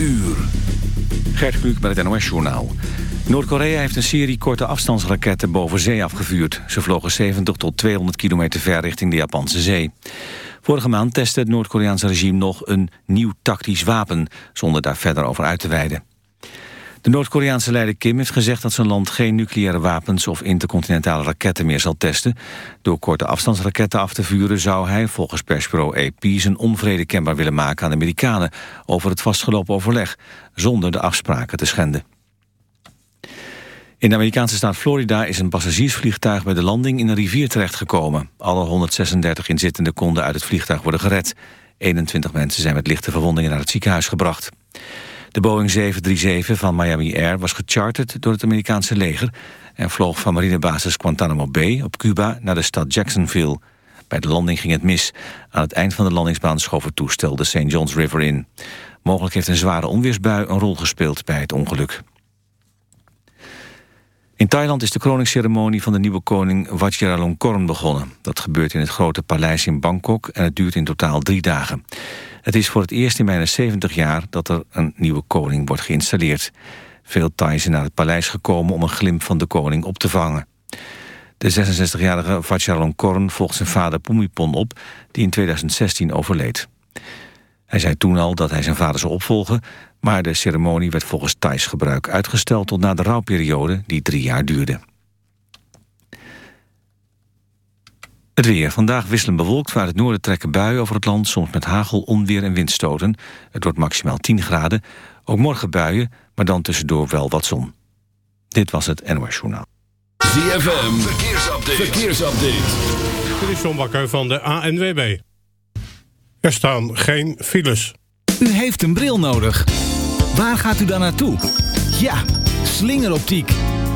uur. Gert Kluk met het NOS-journaal. Noord-Korea heeft een serie korte afstandsraketten boven zee afgevuurd. Ze vlogen 70 tot 200 kilometer ver richting de Japanse zee. Vorige maand testte het Noord-Koreaanse regime nog een nieuw tactisch wapen... zonder daar verder over uit te wijden. De Noord-Koreaanse leider Kim heeft gezegd dat zijn land geen nucleaire wapens of intercontinentale raketten meer zal testen. Door korte afstandsraketten af te vuren zou hij volgens persbureau AP zijn onvrede kenbaar willen maken aan de Amerikanen over het vastgelopen overleg, zonder de afspraken te schenden. In de Amerikaanse staat Florida is een passagiersvliegtuig bij de landing in een rivier terechtgekomen. Alle 136 inzittenden konden uit het vliegtuig worden gered. 21 mensen zijn met lichte verwondingen naar het ziekenhuis gebracht. De Boeing 737 van Miami Air was gecharterd door het Amerikaanse leger... en vloog van marinebasis Guantanamo Bay op Cuba naar de stad Jacksonville. Bij de landing ging het mis. Aan het eind van de landingsbaan schoof het toestel de St. John's River in. Mogelijk heeft een zware onweersbui een rol gespeeld bij het ongeluk. In Thailand is de kroningsceremonie van de nieuwe koning Vajiralongkorn begonnen. Dat gebeurt in het grote paleis in Bangkok en het duurt in totaal drie dagen. Het is voor het eerst in bijna 70 jaar dat er een nieuwe koning wordt geïnstalleerd. Veel Thais zijn naar het paleis gekomen om een glimp van de koning op te vangen. De 66-jarige Vajiralongkorn volgt zijn vader Pumipon op, die in 2016 overleed. Hij zei toen al dat hij zijn vader zou opvolgen... maar de ceremonie werd volgens Thais gebruik uitgesteld... tot na de rouwperiode die drie jaar duurde. Het weer. Vandaag wisselen bewolkt. Vanuit het noorden trekken buien over het land. Soms met hagel, onweer en windstoten. Het wordt maximaal 10 graden. Ook morgen buien, maar dan tussendoor wel wat zon. Dit was het NOS Journaal. ZFM. Verkeersupdate. Verkeersupdate. Dit is John Bakker van de ANWB. Er staan geen files. U heeft een bril nodig. Waar gaat u dan naartoe? Ja, slingeroptiek.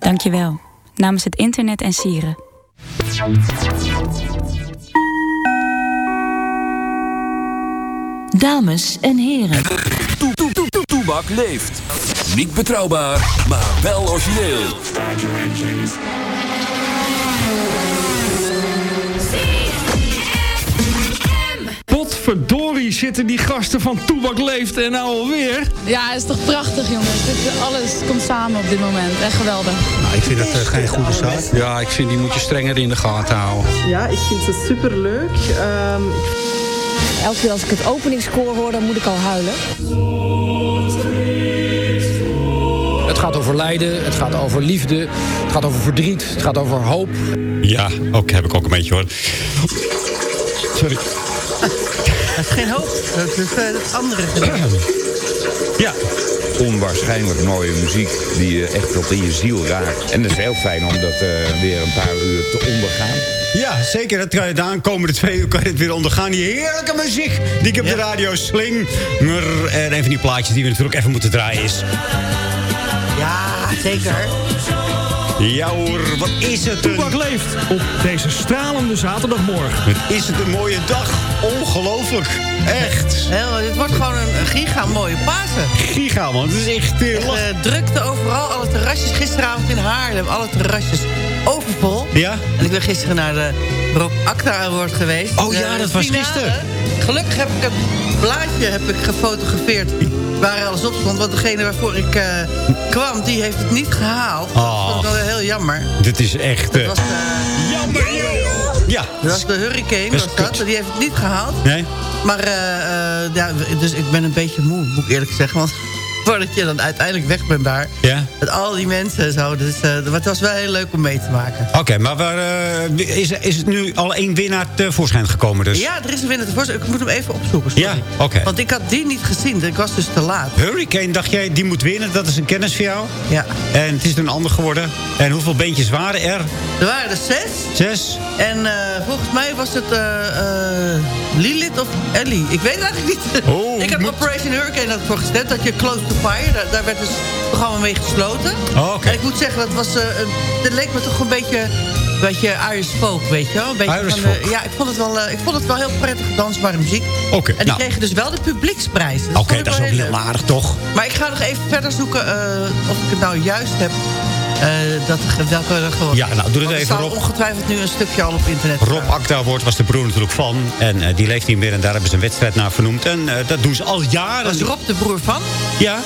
Dank je wel. Namens het internet en sieren. Dames en heren. Toebak leeft. Niet betrouwbaar, maar wel origineel. Potverdorie Ellie, zitten die gasten van Toebak Leeft en nou alweer? Ja, het is toch prachtig, jongens. Dit, alles komt samen op dit moment. Echt geweldig. Nou, ik vind dat uh, geen goede zaak. Ja, ik vind die moet je strenger in de gaten houden. Ja, ik vind ze superleuk. Um, Elke keer als ik het openingskoor hoor, dan moet ik al huilen. Het gaat over lijden, het gaat over liefde, het gaat over verdriet, het gaat over hoop. Ja, ook heb ik ook een beetje hoor. Sorry. Het is geen hoop, dat is het andere Ja. Onwaarschijnlijk mooie muziek die je echt tot in je ziel raakt. En het is heel fijn om dat uh, weer een paar uur te ondergaan. Ja, zeker. Dat kan je de aankomende twee uur kan je het weer ondergaan. Die heerlijke muziek die ik op ja. de radio sling. En een van die plaatjes die we natuurlijk even moeten draaien is... Ja, zeker. Ja hoor, wat is het een... Toebak leeft op deze stralende zaterdagmorgen. Wat is het een mooie dag. Ongelooflijk. Echt. Heel, dit wordt gewoon een giga mooie Pasen. Giga man, het is echt... Uh, uh, drukte overal, alle terrasjes. Gisteravond in Haarlem, alle terrasjes overvol. Ja? En ik ben gisteren naar de Rob Acta Award geweest. Oh ja, dat was gisteren. Gelukkig heb ik het blaadje heb ik gefotografeerd waar alles op stond. Want degene waarvoor ik uh, kwam, die heeft het niet gehaald. Oh. Dat heel jammer. Dit is echt... Dat was, uh... Jammer, Ja. Dat was de Hurricane, was dat. Die heeft het niet gehaald. Nee? Maar, ja, dus ik ben een beetje moe, moet ik eerlijk zeggen. Want voordat je dan uiteindelijk weg bent daar. Ja. Met al die mensen en zo. Dus uh, het was wel heel leuk om mee te maken. Oké, okay, maar waar, uh, is, is het nu al één winnaar tevoorschijn gekomen dus? Ja, er is een winnaar tevoorschijn. Ik moet hem even opzoeken, sorry. Ja, oké. Okay. Want ik had die niet gezien. Ik was dus te laat. Hurricane, dacht jij, die moet winnen. Dat is een kennis voor jou. Ja. En het is een ander geworden. En hoeveel beentjes waren er? Er waren er zes. Zes? En uh, volgens mij was het Lilith of Ellie. Ik weet het eigenlijk niet. Oh, ik heb moet... Operation Hurricane voor gestemd. Dat je Close to Fire, daar, daar werd dus het programma mee gesloten. Oh, okay. En ik moet zeggen, dat was, uh, dat leek me toch een beetje, een beetje Irish folk, weet je wel. Een beetje Irish van. Uh, ja, ik vond, het wel, uh, ik vond het wel heel prettig dansbare muziek. Oké. Okay, en die nou. kregen dus wel de publieksprijs. Oké, okay, dat is ook heel aardig, toch? Maar ik ga nog even verder zoeken of ik het nou juist heb. Uh, dat, welke geworden Ja, nou, doe het even, Rob. ongetwijfeld nu een stukje al op internet. Rob Acta wordt was de broer natuurlijk van. En uh, die leeft niet meer en daar hebben ze een wedstrijd naar vernoemd. En uh, dat doen ze al jaren. Was Rob de broer van? Ja.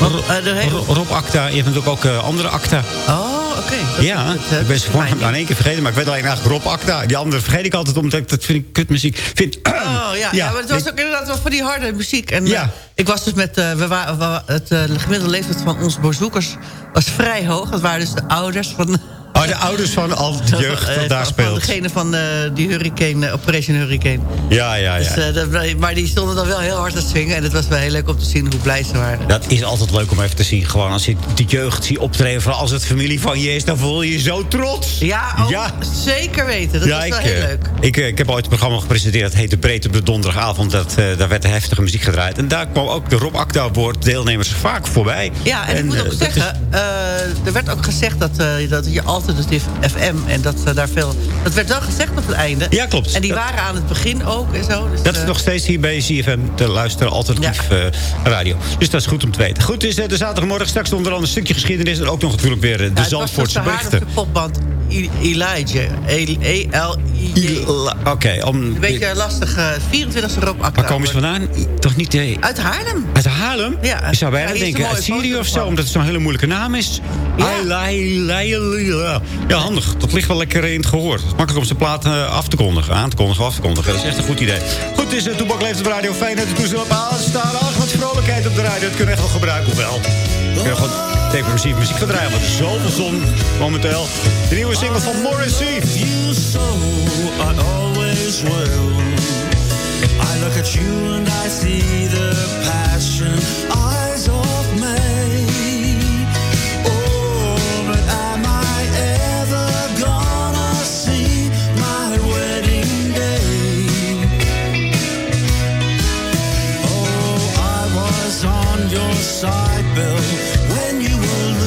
Rob. Rob Acta, je hebt natuurlijk ook andere Acta. Oh, oké. Okay. Ja, het, ik ben zijn voornaam aan één keer vergeten. Maar ik weet alleen eigenlijk Rob Acta. Die andere vergeet ik altijd, omdat ik dat vind ik kutmuziek vind. Oh, ja, ja. ja maar het was ook inderdaad wel van die harde muziek. En ja. ik was dus met, uh, we waren, het uh, gemiddelde leeftijd van onze bezoekers was vrij hoog. Dat waren dus de ouders van... Oh, de ouders van al de jeugd dat daar speelt. Van degene van uh, die Hurricane, Operation Hurricane. Ja, ja, ja. Dus, dat, maar die stonden dan wel heel hard te swingen. En het was wel heel leuk om te zien hoe blij ze waren. Dat is altijd leuk om even te zien. Gewoon als je de jeugd ziet optreden. Vooral als het familie van je is, dan voel je je zo trots. Ja, oh, ja. zeker weten. Dat ja, is wel ik, heel leuk. Ik, ik heb ooit een programma gepresenteerd. Dat heette Breed op de donderdagavond. Dat, daar werd heftige muziek gedraaid. En daar kwam ook de Rob Acta Award deelnemers vaak voorbij. Ja, en, en ik moet ook zeggen. Is... er werd ook gezegd dat, dat je alternatief FM en dat uh, daar veel... Dat werd wel gezegd op het einde. Ja, klopt. En die waren aan het begin ook en zo. Dus, dat is uh, nog steeds hier bij CFM te luisteren. Alternatief ja. uh, radio. Dus dat is goed om te weten. Goed, is de zaterdagmorgen straks onder andere een stukje geschiedenis. En ook nog natuurlijk weer de ja, Zandvoortse berichten. de popband Elijah. E-L-I-J. Oké. Een beetje lastig. 24 Rob. Waar komen ze vandaan? Toch niet... Uit Haarlem. Uit Haarlem? Ja. Je zou bijna denken uit Syrië of zo. Omdat het zo'n hele moeilijke naam is. Ja. Ja, handig. Dat ligt wel lekker in het gehoor. Het is makkelijk om zijn plaat uh, af te kondigen. Aan te kondigen of af te kondigen. Dat is echt een goed idee. Goed, het is uh, Toebak leeft op radio. Fijn dat de toestel op aanstaan. Ach, wat vrolijkheid op de radio. Dat kunnen we echt wel gebruiken. Of wel. We kunnen gewoon depressieve muziek gaan draaien. Want er is momenteel. De nieuwe single van Morrissey. You so I always will. I look at you and I see the passion. Eyes of May. Side, Bill, when you were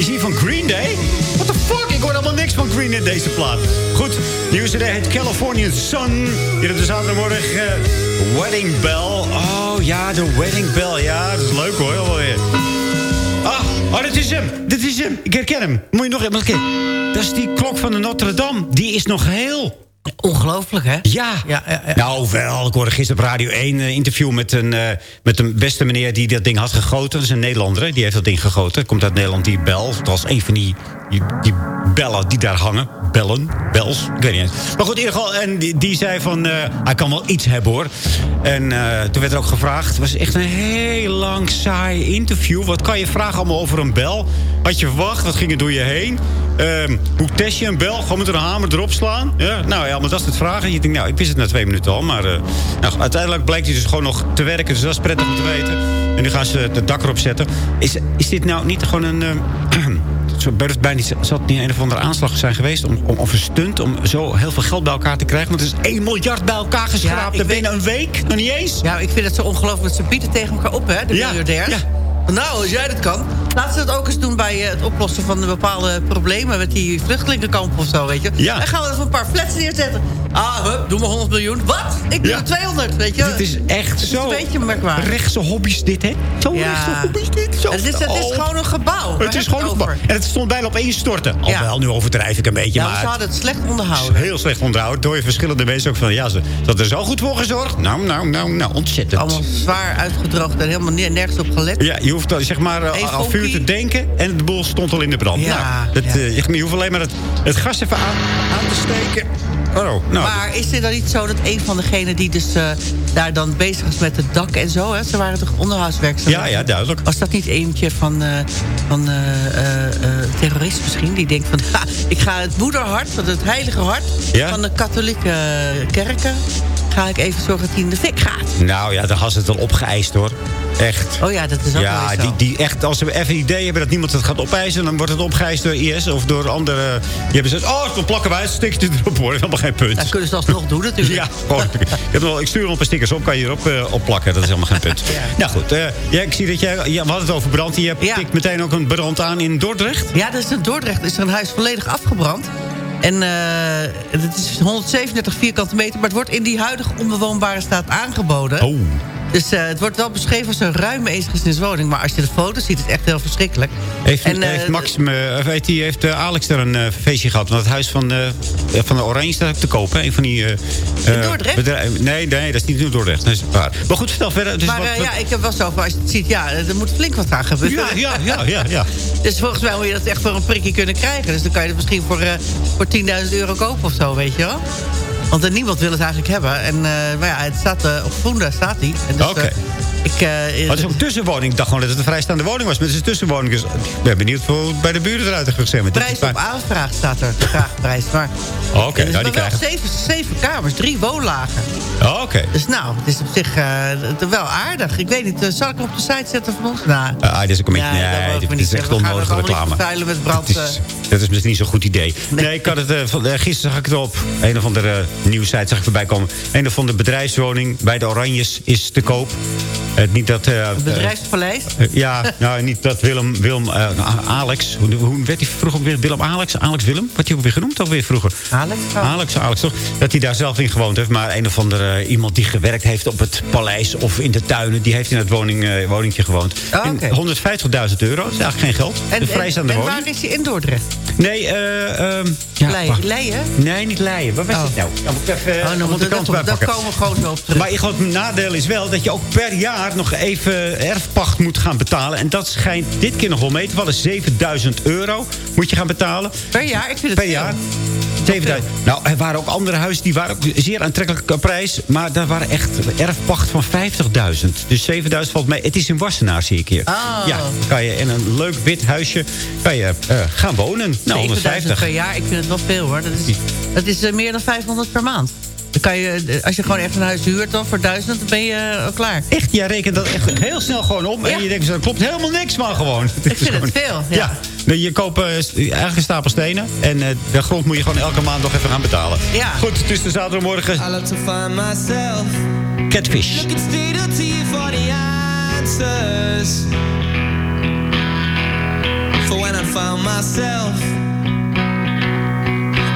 Is hij van Green Day? What the fuck? Ik hoor helemaal niks van Green in deze plaat. Goed, nieuws CD heet Californian Sun. Hier op de zaterdagmorgen uh, Wedding Bell. Oh ja, de Wedding Bell. Ja, dat is leuk hoor. Ah, oh, dit is hem. Dit is hem. Ik herken hem. Moet je nog even. Dat is die klok van de Notre Dame. Die is nog heel. Ongelooflijk, hè? Ja. Ja, ja, ja. Nou, wel. Ik hoorde gisteren op Radio 1 een interview met een, eh, met een beste meneer die dat ding had gegoten. Dat is een Nederlander, hè, die heeft dat ding gegoten. Komt uit Nederland, die bel. Het was een van die, die, bellen die daar hangen. Bellen, bels, ik weet niet eens. Maar goed, in ieder geval, en die, die zei van, eh, hij kan wel iets hebben hoor. En eh, toen werd er ook gevraagd, het was echt een heel lang saai interview. Wat kan je vragen allemaal over een bel? Had je verwacht, wat ging er door je heen? Ehm, hoe test je een bel? Gewoon met een hamer erop slaan? Ja, nou ja, maar dat is het vragen. Je denkt, nou, ik wist het na twee minuten al. Maar uh, nou, uiteindelijk blijkt hij dus gewoon nog te werken. Dus dat is prettig om te weten. En nu gaan ze het dak erop zetten. Is, is dit nou niet gewoon een... Uh, zo bijna zat niet een of andere aanslag zijn geweest... Om, om, of een stunt om zo heel veel geld bij elkaar te krijgen. Want het is 1 miljard bij elkaar geschraapt ja, binnen een week. Nog niet eens. Ja, ik vind het zo ongelooflijk ze bieden tegen elkaar op, hè, de ja, miljardairs. Ja. Nou, als jij dat kan. Laten ze dat ook eens doen bij het oplossen van de bepaalde problemen... met die vluchtelingenkamp of zo, weet je. Ja. Dan gaan we even een paar flats neerzetten. Ah, hup, doe maar 100 miljoen. Wat? Ik doe Ja. 200, weet je. Dit is echt Het is zo... een beetje merkwaardig. Rechtse hobby's dit, hè? Zo rechtse hobby's dit. Zo Het is, het is Oh. gewoon een gebouw. Waar Het is gewoon een gebouw. En het stond bijna op één storten. Alhoewel, nu overdrijf ik een beetje. Ja, maar ze hadden het slecht onderhouden. heel slecht onderhouden. Door je verschillende mensen ook van... Ja, ze hadden er zo goed voor gezorgd. Nou, nou, nou, nou, ontzettend. Allemaal zwaar uitgedroogd en helemaal ne- nergens op gelet. Ja, je hoeft al, zeg maar al vuur te denken en de boel stond al in de brand. Ja, nou, dat, ja. eh, je, hoeft alleen maar het, het gas even aan, aan te steken. Oh, nou. Maar is het dan niet zo dat een van degenen die dus eh, daar dan bezig was met het dak en zo... Hè, ze waren toch onderhoudswerkzaam? ja, ja, duidelijk. Was dat niet eentje van, eh, van terrorist misschien? Die denkt van, ha, ik ga het moederhart, van het heilige hart... Ja? van de katholieke kerken... ga ik even zorgen dat hij in de fik gaat. Nou ja, dan had ze het al opgeëist hoor. Echt. Oh ja, dat is ook Ja, die, die echt, als ze even een idee hebben dat niemand het gaat opeisen... dan wordt het opgeëist door IS of door andere... Die hebben gezegd, oh, dan plakken wij het stikje erop hoor. Helemaal geen punt. Dat kunnen ze alsnog doen natuurlijk. Ja, gewoon. ik, heb wel, ik stuur wel een paar stickers op, kan je erop eh, opplakken. Dat is helemaal geen punt. Nou goed, eh, ja, ik zie dat jij... Ja, we hadden het over brand. Je hebt Ja. tikt meteen ook een brand aan in Dordrecht. Ja, dat is in Dordrecht is er een huis volledig afgebrand. En eh, het is 137 vierkante meter, maar het wordt in die huidige onbewoonbare staat aangeboden. Oh. Dus eh, het wordt wel beschreven als een ruime eensgezinswoning. Maar als je de foto's ziet, is het echt heel verschrikkelijk. Heeft, En, eh, heeft, of eh, Alex daar een feestje gehad? Want het huis van, van de Oranje staat te kopen. Een van die... Dordrecht? bedrijven- Nee, nee, dat is niet in Dordrecht. Dat is waar. Maar goed, vertel verder. Dus maar wat- wat- ja, ik heb wel zo van, als je het ziet, ja, er moet flink wat aan gebeuren. Ja, ja, ja, ja, ja. Dus volgens mij moet je dat echt voor een prikje kunnen krijgen. Dus dan kan je het misschien voor, voor 10.000 euro kopen of zo, weet je wel. Want eh, niemand wil het eigenlijk hebben. En, eh, maar ja, het staat uh, op Groenda staat hij. Dus, Oké. eh, ik, eh, Maar het is ook een tussenwoning. Ik dacht gewoon dat het een vrijstaande woning was. Maar het is een tussenwoning. Dus ik ben benieuwd hoe het bij de buren eruit. Maar dit prijs op aanvraag staat er, vraagprijs. Maar Oké, nou die krijgen. zeven, zeven kamers, drie woonlagen. Oké. Dus nou, het is op zich eh, wel aardig. Ik weet niet, eh, zal ik hem op de site zetten van ons? Nou, Ah, dit is ook een beetje... Ja, nee, dit is echt onnodige reclame. met brand, Dat is, dat is misschien niet zo'n goed idee. Nee, ik had het... eh, eh, gisteren zag ik het op een of andere nieuwsite zag ik voorbij komen. Een of andere bedrijfswoning bij de Oranjes is te koop. Eh, niet dat... het bedrijfspaleis. ja, nou, niet dat Willem... Willem Alex... Hoe, hoe werd hij vroeger weer? Willem Alex? Alex Willem? Wat hij ook weer genoemd alweer vroeger? Alex? Alex, Alex toch? Dat hij daar zelf in gewoond heeft. Maar een of andere iemand die gewerkt heeft op het paleis of in de tuinen... die heeft in het woning, woningje gewoond. Oh, oké. 150.000 euro, dat is eigenlijk geen geld. En, de vrijstaande en, en woning. waar is hij in Dordrecht? Nee, eh... ehm ja, Leien? Nee, niet Leien. Waar was Oh. het nou? Dan moet ik even Oh, nou, de dat- kant komen we gewoon op terug. Maar het nadeel is wel dat je ook per jaar nog even erfpacht moet gaan betalen. En dat schijnt dit keer nog wel mee te vallen. 7000 euro moet je gaan betalen. Per jaar? Ik vind het Per veel. jaar. 7000. Nou, er waren ook andere huizen die waren ook zeer aantrekkelijke prijs. Maar daar waren echt erfpacht van 50.000. Dus 7000 valt mee. Het is in Wassenaar, zie ik hier. Oh. Ja, dan kan je in een leuk wit huisje kan je, eh, gaan wonen. Nou, per jaar, ik vind het nog veel hoor. Dat is, dat is eh, meer dan 500 per maand. Dan kan je, eh, als je gewoon echt een huis huurt dan voor duizend, dan ben je eh, klaar. Echt, jij rekent dat echt heel snel gewoon om. En je denkt, dat klopt helemaal niks, maar gewoon. Ik vind het veel, ja. Je koopt eigenlijk een stapel stenen. En de grond moet je gewoon elke maand nog even gaan betalen. Ja. Goed, het is de zaterdagmorgen. Catfish. found myself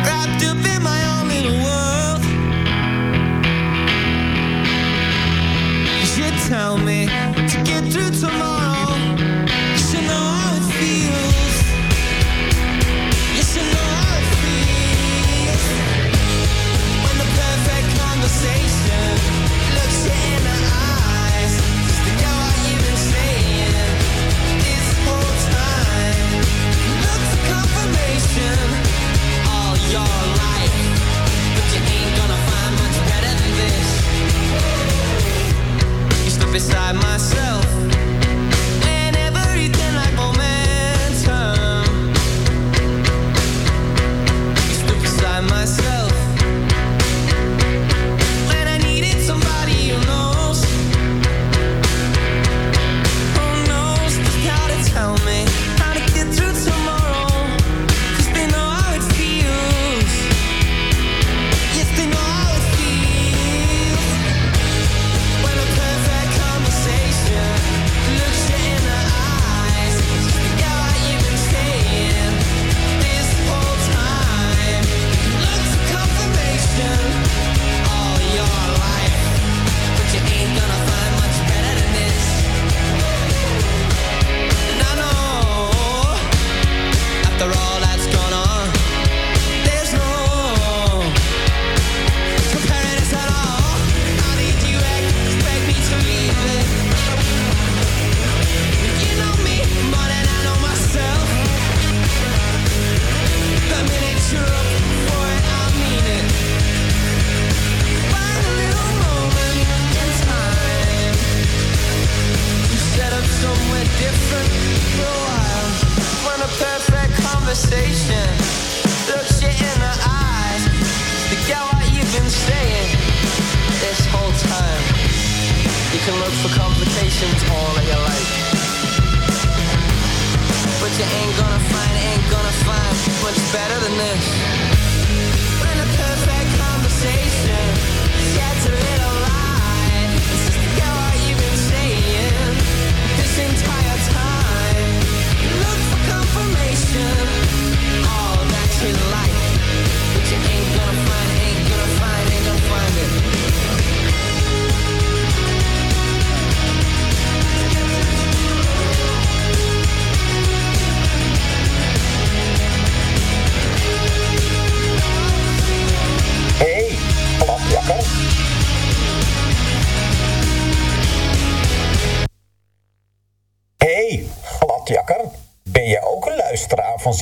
wrapped up in my own little world. You should tell me to get through tomorrow.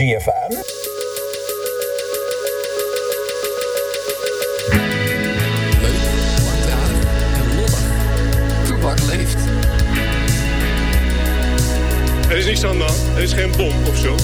ZFM. Leuk, langdradig en lollig. Toebak leeft. Er is niets aan de hand. Er is geen bom of zo.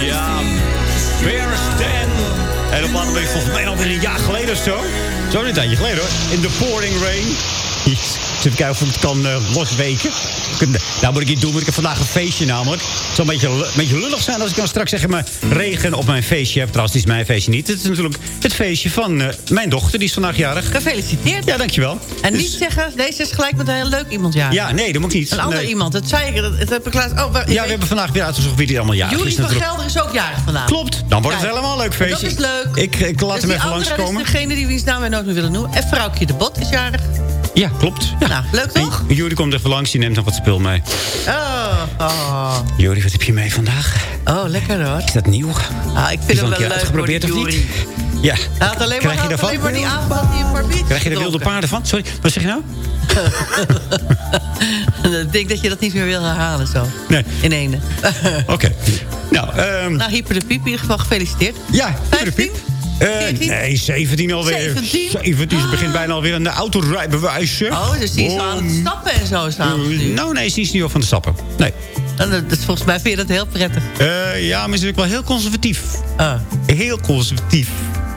Ja, Bear Stan. En op later volgens mij alweer een jaar geleden of zo. Zo een tijdje geleden hoor. In the pouring rain. Even kijken of ik het kan uh, losweken. Nou moet ik iets doen, want ik heb vandaag een feestje namelijk. Het zal een beetje, een beetje lullig zijn als ik dan straks zeg maar regen op mijn feestje heb. Trouwens, het is mijn feestje niet. Het is natuurlijk het feestje van uh, mijn dochter, die is vandaag jarig. Gefeliciteerd. Ja, dankjewel. En dus... niet zeggen, deze is gelijk met een heel leuk iemand jarig. Ja, nee, dat moet niet. Een ander nee. iemand, dat zei ik. Dat heb ik laatst... Oh, ja, weet... we hebben vandaag weer uitgezocht wie die allemaal jarig is. Julie van Gelder is ook jarig vandaag. Klopt, dan wordt het Kijk, helemaal een leuk feestje. Dat is leuk. Ik, ik laat dus hem even langskomen. is degene die wiens naam wij nooit meer willen noemen. En vrouwtje de Bot is jarig. Ja, klopt. Ja. Nou, leuk toch? En Juri komt even langs, die neemt nog wat spul mee. Oh, oh. Juri, wat heb je mee vandaag? Oh, lekker hoor. Is dat nieuw? Ah, ik vind hem wel leuk uitgeprobeerd voor of niet? Ja. Hij had alleen Krijg maar, je had daarvan? alleen maar die avond die een Krijg je er wilde paarden van? Sorry, wat zeg je nou? Ik denk dat je dat niet meer wil herhalen zo. Nee. In ene. Oké. Nou, um... nou, Hyper de Piep in ieder geval gefeliciteerd. Ja, Hyper de 15? Piep. Uh, nee, 17 alweer. 17? 17 Ze begint bijna alweer aan de autorijbewijs. Oh, dus die is aan het stappen en zo samen. Uh, nou, nee, ze is niet op van de stappen. Nee. Is, volgens mij vind je dat heel prettig. Uh, ja, maar ze is ook wel heel conservatief. Ah. Heel conservatief.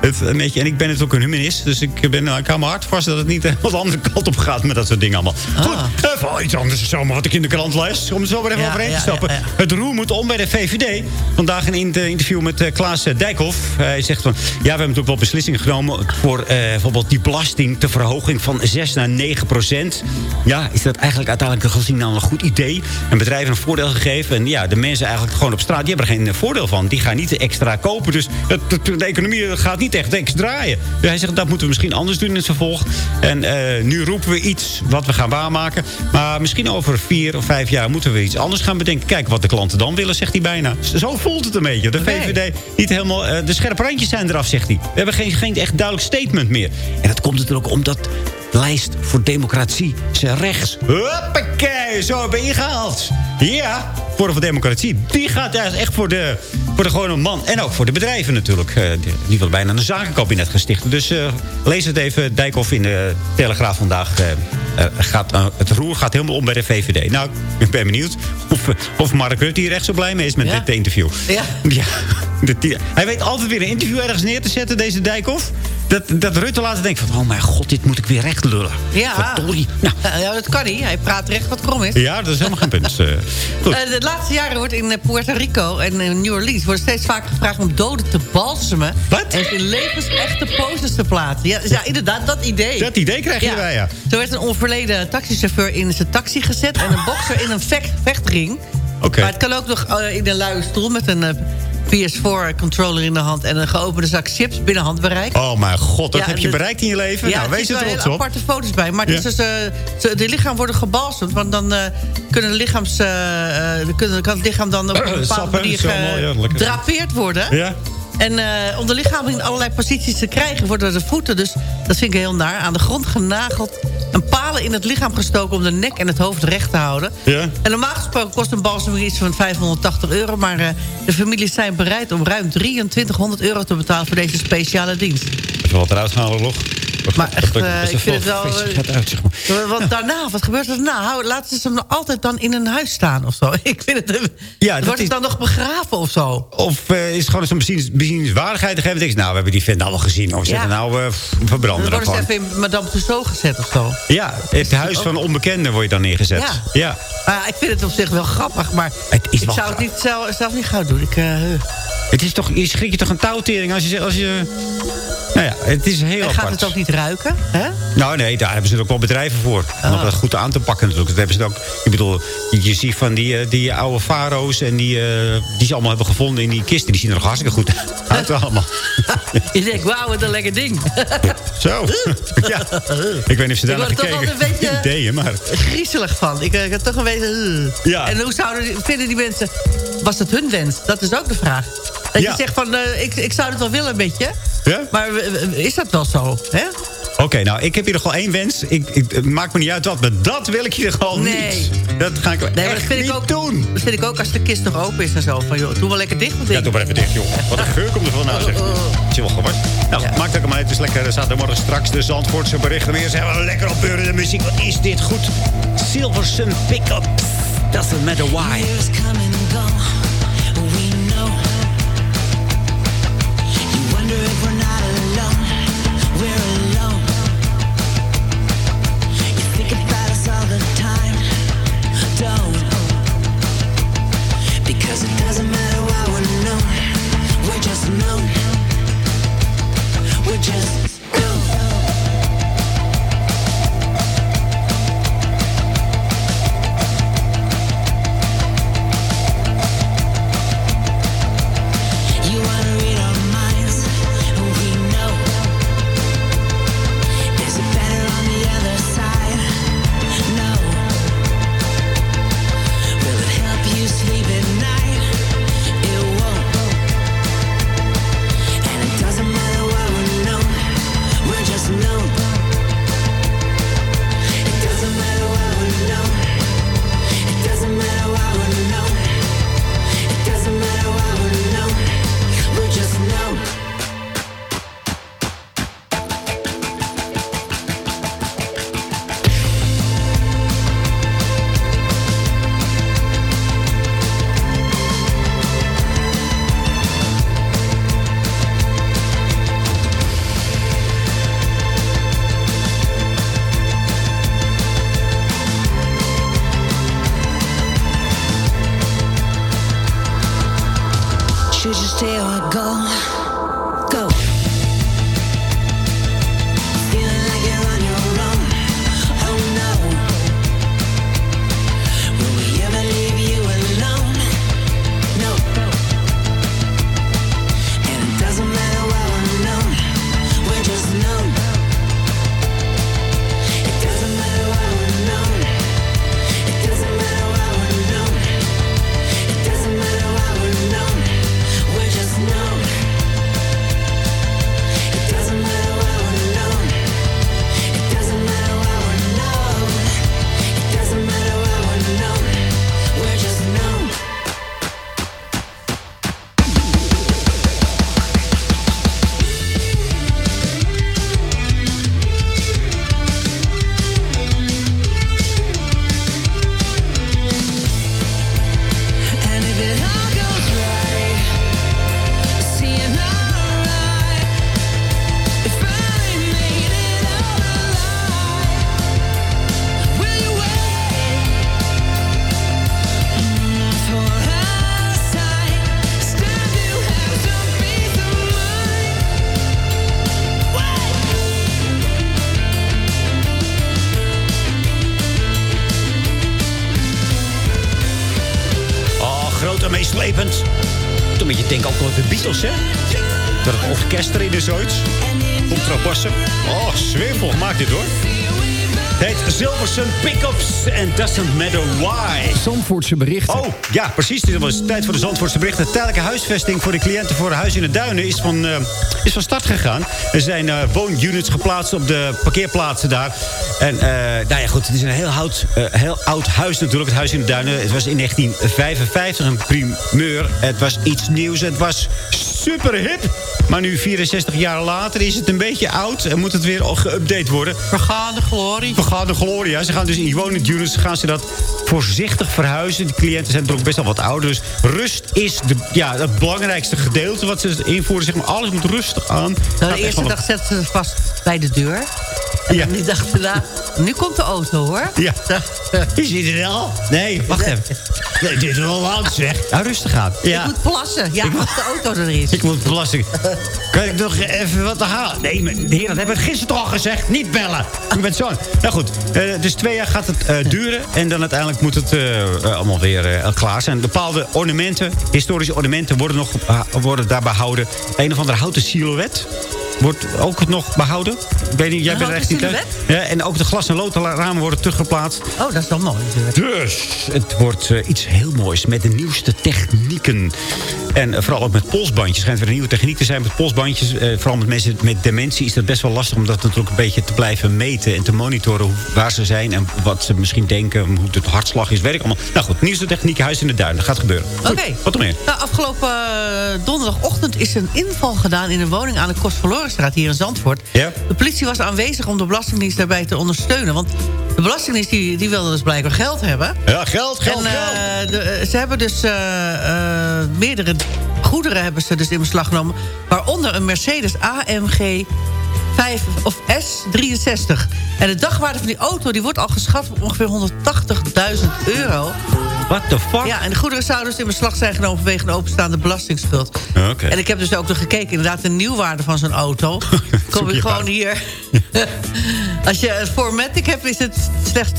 Het, een beetje, en ik ben natuurlijk een humanist, dus ik, ben, ik hou me hard vast dat het niet helemaal de andere kant op gaat met dat soort dingen allemaal. Ah. Goed, even iets anders zomaar wat ik in de krant lees. Om er zo maar even Ja, overheen ja, te stappen. ja. Het roer moet om bij de VVD. Vandaag een in- interview met eh, Klaas eh, Dijkhoff. Hij zegt van, ja, we hebben natuurlijk wel beslissingen genomen... voor eh, bijvoorbeeld die belasting, de verhoging van 6 naar 9 procent. Ja, is dat eigenlijk uiteindelijk gezien nou een goed idee? En bedrijven een voordeel gegeven. En ja, de mensen eigenlijk gewoon op straat, die hebben er geen voordeel van. Die gaan niet extra kopen. Dus het, het- de economie gaat niet echt extra draaien. Dus hij zegt, dat moeten we misschien anders doen in het vervolg. En eh, nu roepen we iets wat we gaan waarmaken. Maar misschien over vier of vijf jaar moeten we iets anders gaan bedenken. Kijk wat de klanten dan willen, zegt hij bijna. Zo voelt het een beetje. De. VVD niet helemaal... eh, de scherpe randjes zijn eraf, zegt hij. We hebben geen, geen echt duidelijk statement meer. En dat komt natuurlijk omdat lijst voor democratie ze rechts. Hoppakee, zo ben je gehaald. Ja, voor voor Democratie. Die gaat juist echt voor de, voor de gewone man. En ook voor de bedrijven natuurlijk. Eh, die, willen bijna een zakenkabinet gaan stichten. Dus eh, lees het even. Dijkhoff in de Telegraaf vandaag. eh, gaat, het roer gaat helemaal om bij de VVD. Nou, ik ben benieuwd of, of Mark Rutte hier echt zo blij mee is met Ja. dit interview. Ja. Ja, hij weet altijd weer een interview ergens neer te zetten, deze Dijkhoff. Dat, dat Rutte later denkt van, oh mijn god, dit moet ik weer recht lullen. Ja. Verdorie. Nou, Ja, dat kan niet. Hij praat recht wat krom is. ja, dat is helemaal geen punt. Eh, goed. Eh, de laatste jaren wordt in eh, Puerto Rico en New Orleans... wordt steeds vaker gevraagd om doden te balsemen... Wat? en in levensechte posters te plaatsen. Ja, ja, inderdaad, dat idee. Dat idee krijg je erbij, ja. Zo werd een onverleden taxichauffeur in zijn taxi gezet... en een bokser in een vecht, vechtring. Oké. Maar het kan ook nog eh, in een luie stoel... met een eh, PS4-controller in de hand... en een geopende zak chips binnen handbereik. Oh mijn god, dat Ja, heb je dat- bereikt in je leven? Ja, nou, wees er trots op. aparte foto's bij. Maar Ja. dus, eh, ze- de lichaam worden gebalsemd. Want dan eh, kunnen de lichaams, eh, eh, kunnen, kan het lichaam dan op een bepaalde Sappen, manier gedrapeerd worden. Ja. En eh, om de lichaam in allerlei posities te krijgen... worden de voeten, dus dat vind ik heel naar... aan de grond genageld en palen in het lichaam gestoken... om de nek en het hoofd recht te houden. Ja. En normaal gesproken kost een balseming iets van 580 euro... maar eh, de families zijn bereid om ruim 2300 euro te betalen... voor deze speciale dienst. Even wat eruit halen, nog. Maar echt, eh, is ik vind het wel vies eh, gaat uit, zeg maar. Want daarna, wat gebeurt er daarna? Hou- Laten ze hem dan altijd dan in een huis staan of zo? Ik vind het... Ja, dat wordt is- het dan nog begraven of zo? Of eh, is het gewoon zo'n beziens- bezienswaardigheid te geven? Nou, we hebben die vent al wel gezien. Of Ja. nou eh, Dan verbranden. Dan worden ze even in Madame Tussauds gezet of zo. Ja, het huis van onbekenden word je dan neergezet. Ja. ja. Ja, ik vind het op zich wel grappig, maar Het is ik wel zou het niet zelf, zelf niet gauw doen. Ik, eh, Het is toch, je schrik je toch een touwtering als je... Als je nou ja, het is heel en apart. gaat het ook niet ruiken? Hè? Nou nee, daar hebben ze ook wel bedrijven voor. Om dat goed aan te pakken natuurlijk. Dat hebben ze ook, ik bedoel, je, ziet van die, eh, die oude faro's... en die, eh, die ze allemaal hebben gevonden in die kisten... die zien er nog hartstikke goed uit allemaal. Je denkt, wauw, wat een lekker ding. Zo. ja. Ik weet niet of ze daar Ik naar word er toch gekeken altijd een beetje- Ideeën, maar... Griezelig van. Ik, eh, ik heb toch een beetje... Ja. En hoe zouden die- vinden die mensen... Was het hun wens? Dat is ook de vraag. Dat Ja. je zegt van, eh, ik, ik zou het wel willen met je. Ja? Maar eh, is dat wel zo? Hè? Oké, nou, ik heb hier nog wel één wens. Ik, ik, het maakt me niet uit wat, maar dat wil ik hier gewoon Nee. niet. Dat ga ik Nee, maar echt dat vind, niet ik ook, doen. dat vind ik ook als de kist nog open is en zo. Van, joh, doe wel lekker dicht. Ja, doe maar even dicht, joh. Wat een geur komt er van nou, zeg. Het is wel geworden. Nou, maakt ook maar uit. Het is lekker zaterdagmorgen straks de Zandvoortse berichten weer. Ze hebben lekker opbeurende muziek. Wat is dit goed? Silversun Pickup. Doesn't matter why. just Silverson Pickups and Doesn't Matter Why. Zandvoortse berichten. Oh, ja, precies. Dit was tijd voor de Zandvoortse berichten. Tijdelijke huisvesting voor de cliënten voor Huis in de Duinen is van, eh, is van start gegaan. Er zijn eh, woonunits geplaatst op de parkeerplaatsen daar. En eh, nou ja, goed, het is een heel oud, heel oud huis natuurlijk, het Huis in de Duinen. Het was in 1955 een primeur. Het was iets nieuws. Het was super hip. Maar nu, 64 jaar later, is het een beetje oud. En moet het weer geüpdate worden. Vergaande glorie. Vergaande glorie, ja. Ze gaan dus in die woningunits gaan ze dat voorzichtig verhuizen. De cliënten zijn ook best wel wat ouder. Dus rust is de, ja, het belangrijkste gedeelte wat ze invoeren. Zeg maar, alles moet rustig aan. Nou, de echt eerste dag zetten ze het vast bij de deur. En dan die dag daarna, nu komt de auto hoor. Ja. Is hij er al? Nee, wacht even. Nee, dit is wel lang zeg. Nou, rustig aan. Ja. Ik moet plassen. Ja, als de auto er is. Ik moet belasting. Kan ik nog even wat te halen? Nee, heer, dat hebben we gisteren toch al gezegd. Niet bellen. U bent zo. Nou goed, eh, dus twee jaar gaat het eh, duren. En dan uiteindelijk moet het eh, allemaal weer klaar zijn. Bepaalde ornamenten, historische ornamenten, worden, nog, worden daar behouden. Een of andere houten silhouet wordt ook nog behouden. Ik weet niet, jij bent er echt niet. Ja, en ook de glas- en loodramen worden teruggeplaatst. Oh, dat is wel mooi. Dus het wordt eh, iets heel moois met de nieuwste technieken. En eh, vooral ook met polsbandjes. schijnt weer een nieuwe techniek te zijn met polsbandjes. Eh, vooral met mensen met dementie is dat best wel lastig... om dat natuurlijk een beetje te blijven meten en te monitoren... Hoe, waar ze zijn en wat ze misschien denken... hoe het hartslag is, weet ik allemaal. Nou goed, nieuwste techniek, Huis in de Duin. Dat gaat gebeuren. Oké. Wat nog meer? Nou, afgelopen donderdagochtend is een inval gedaan... in een woning aan de Kostverlorenstraat hier in Zandvoort. Ja? De politie was aanwezig om de Belastingdienst daarbij te ondersteunen. Want de Belastingdienst die, die wilde dus blijkbaar geld hebben. Ja, geld, geld, en, eh, de, eh, ze hebben dus eh, meerdere goederen hebben ze dus in beslag genomen. Waaronder een Mercedes AMG 5 of S63. En de dagwaarde van die auto die wordt al geschat op ongeveer 180.000 euro. What the fuck? Ja, en de goederen zouden dus in beslag zijn genomen vanwege een openstaande belastingsschuld. Oké. En ik heb dus ook nog gekeken, inderdaad, de nieuwwaarde van zo'n auto. Kom je ik gewoon hier. als je een Formatic hebt, is het slechts